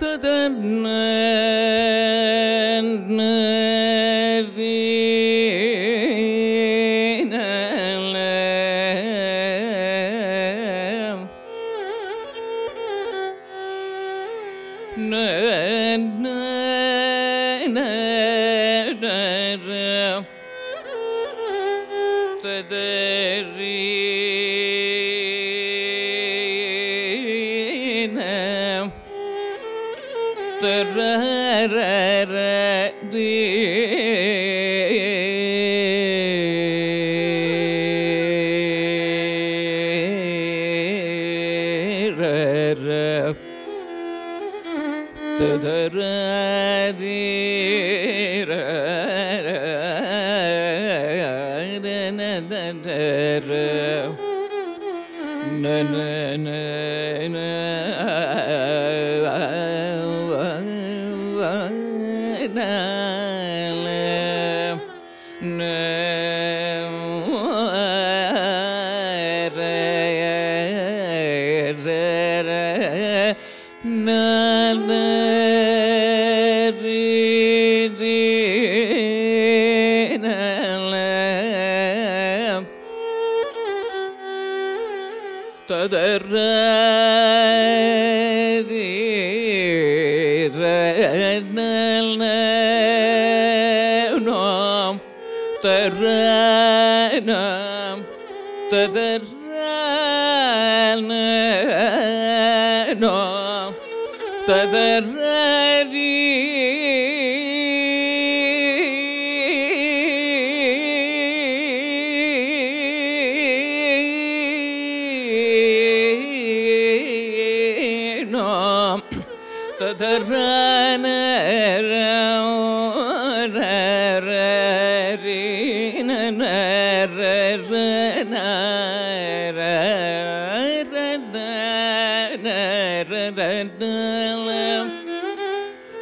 ததன்ன na na na تدرنم تدرنم تدر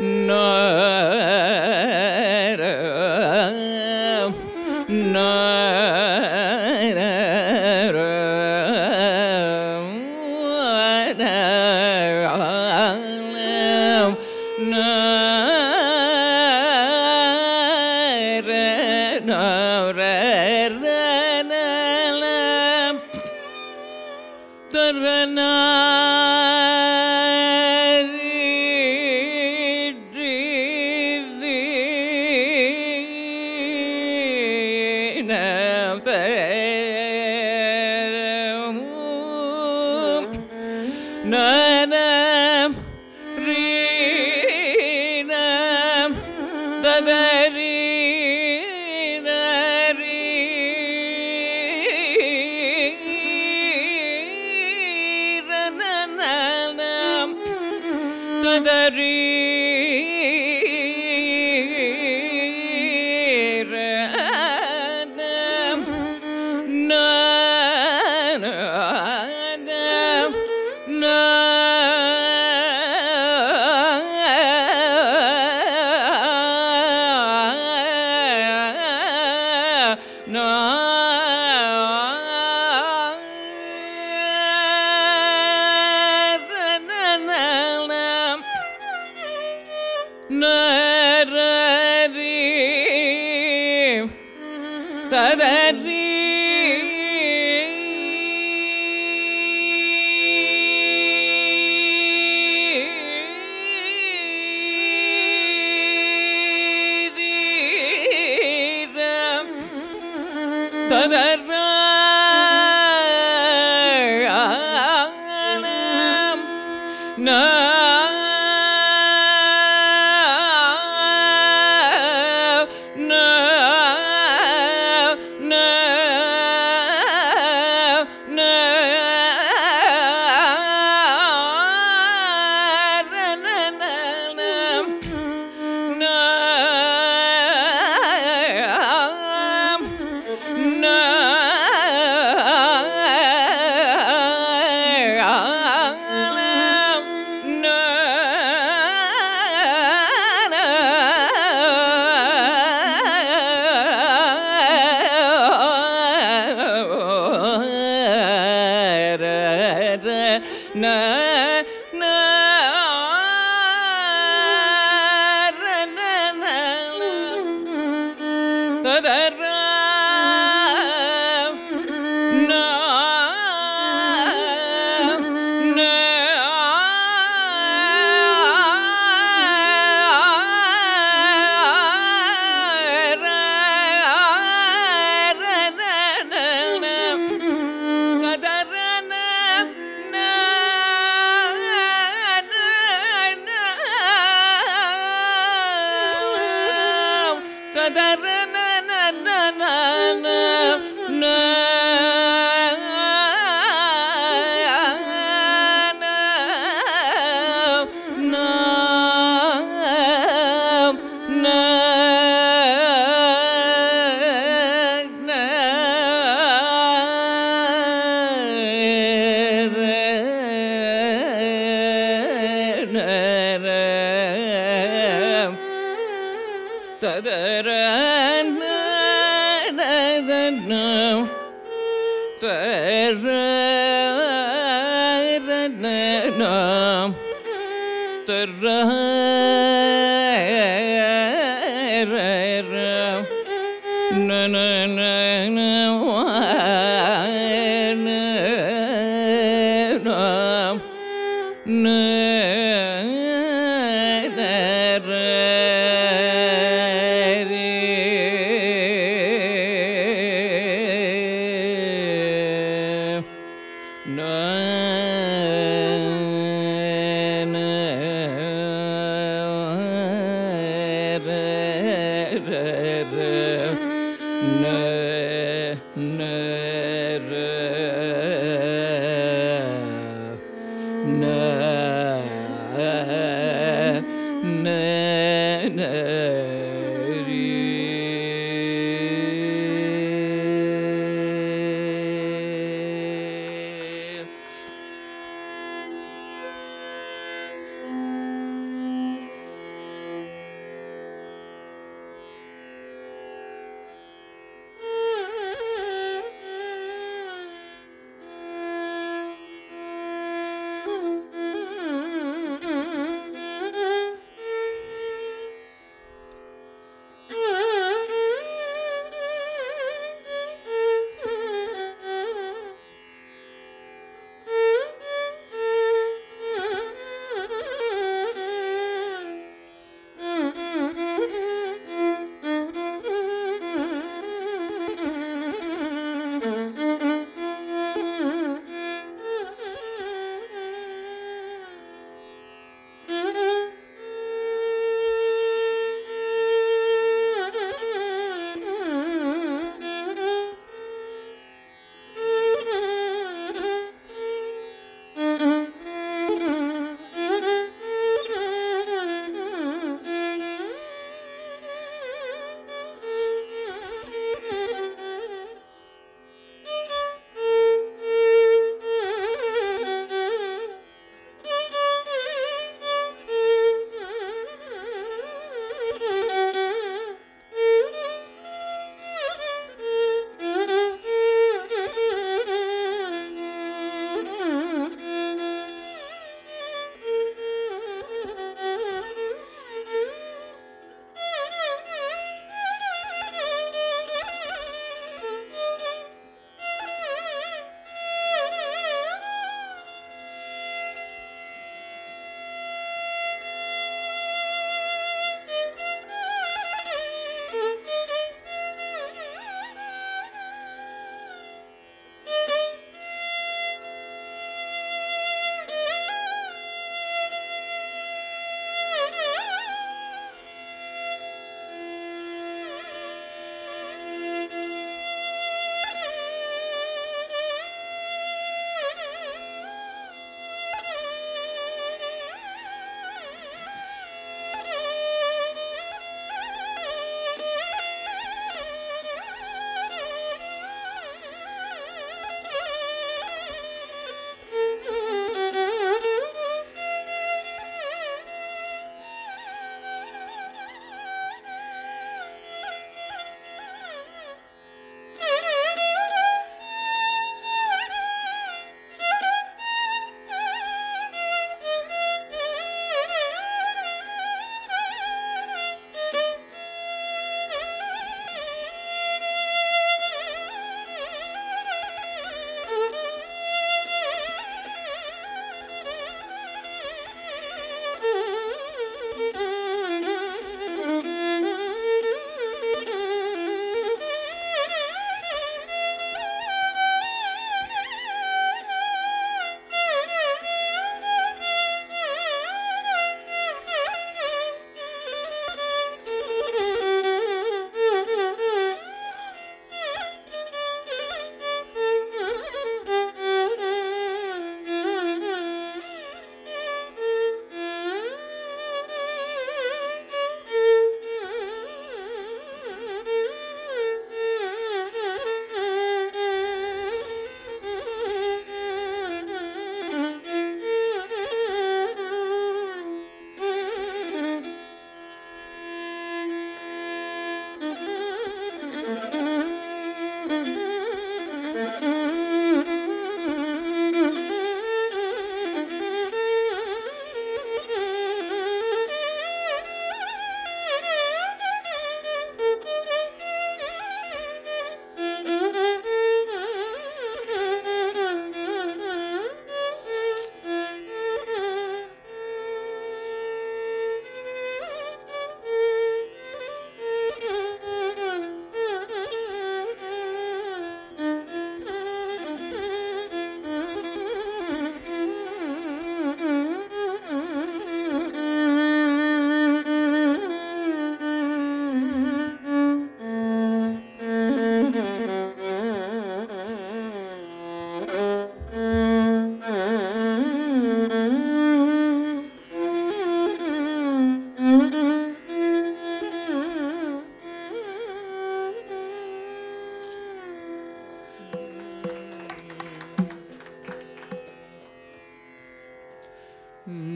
no होता है।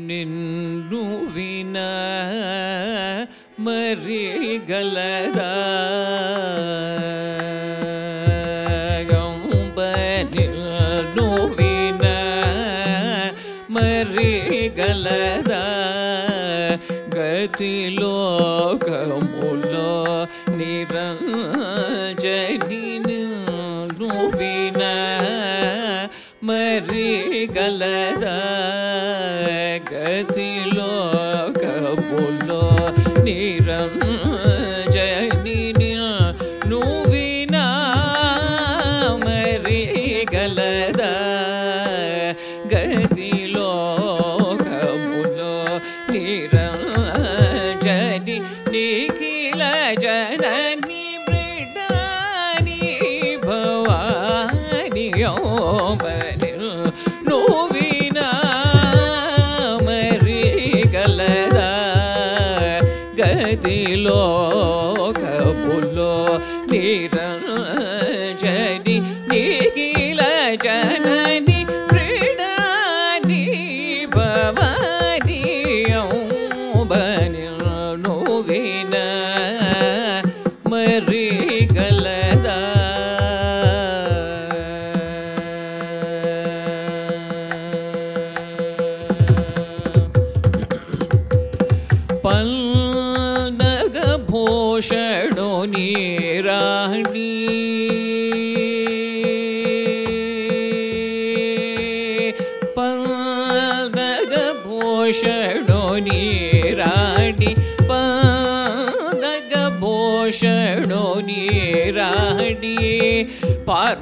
ನಿನ್ನುವಿನ ಮರಿಗಲದ ಗಂಬನಿನ್ನುವಿನ ಮರಿಗಲದ ಗತಿಲೋಕ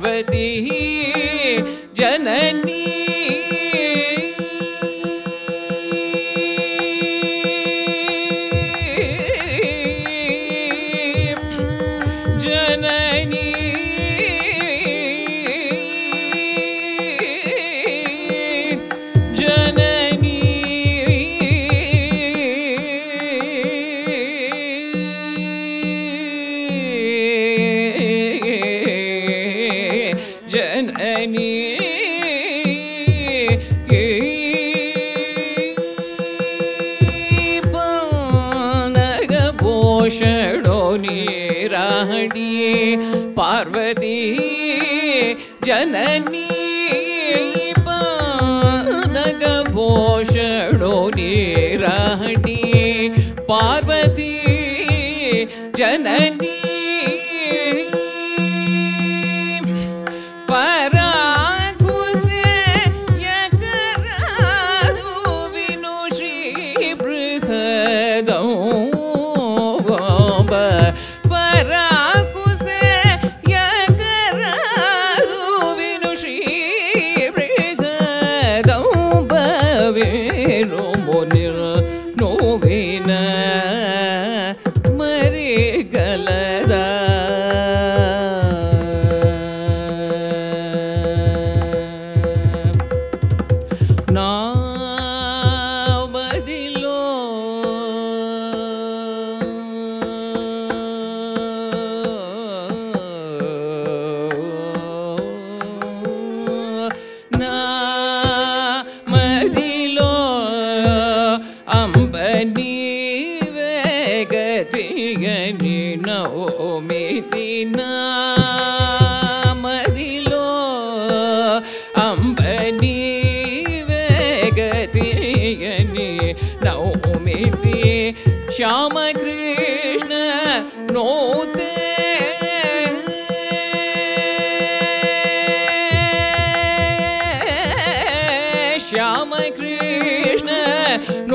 पार्वती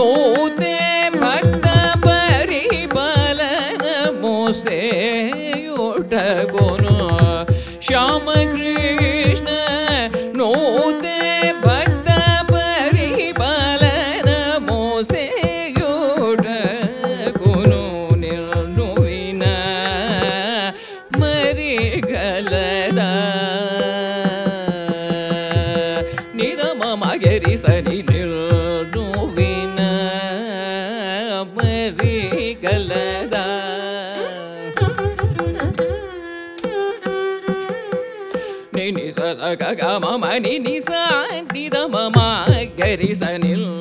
रोते ni sa sa ga ga ma ma ni ni sa ni da ma ma ga ri sa ni la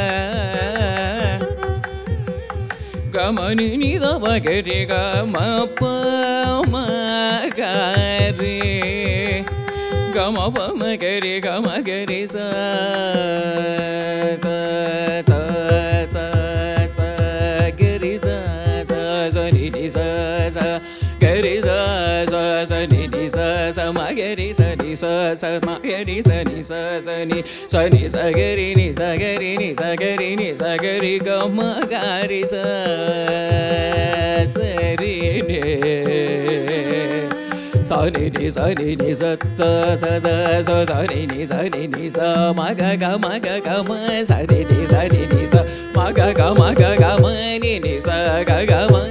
नि गम गे गम पार गम पगरि गम गि स गि सनि सि स सस मागरि सस मागरि सस निगरि निगरि निगरि निगरि ग मारिसरि निरीनि निी निस मा कगा का मा कगा कामी सा नि मा स कामा गामानि नि गा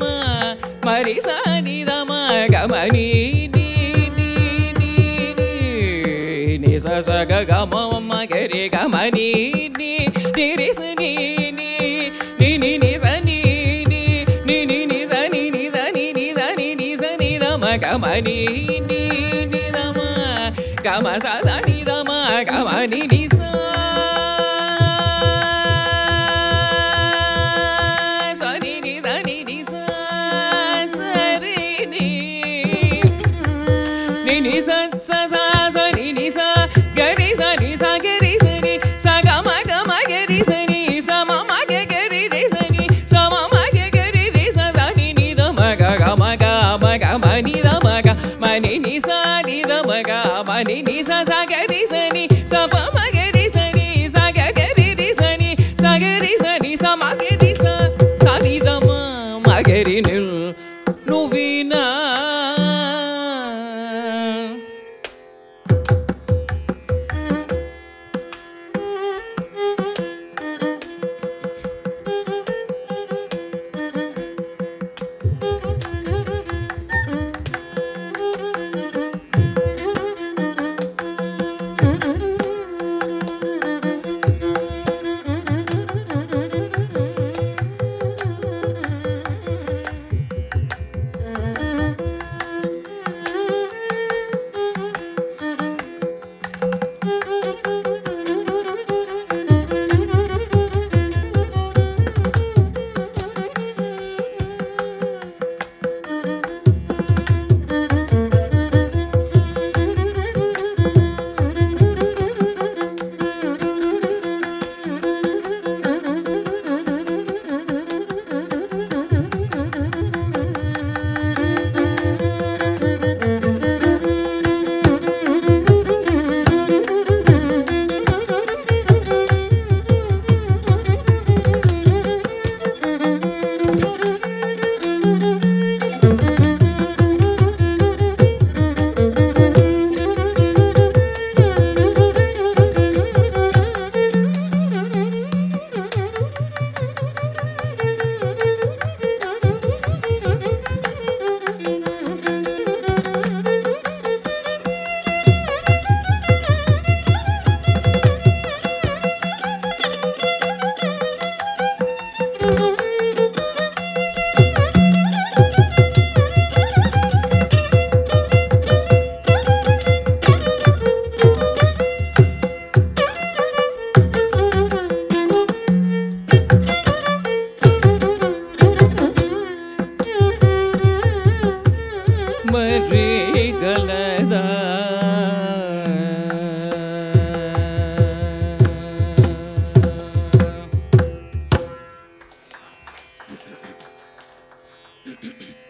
ri sa ni da ma ga ma ni ni ni ni ni ni sa sa ga ga ma ma ga re ga ma ni ni ni ri sa ni ni ni ni ni sa ni ni ni ni ni sa ni ni sa ni ni sa ni ni sa ni da ma ga ma ni ni ni da ma ga ma sa sa ni da ma ga ma ni ni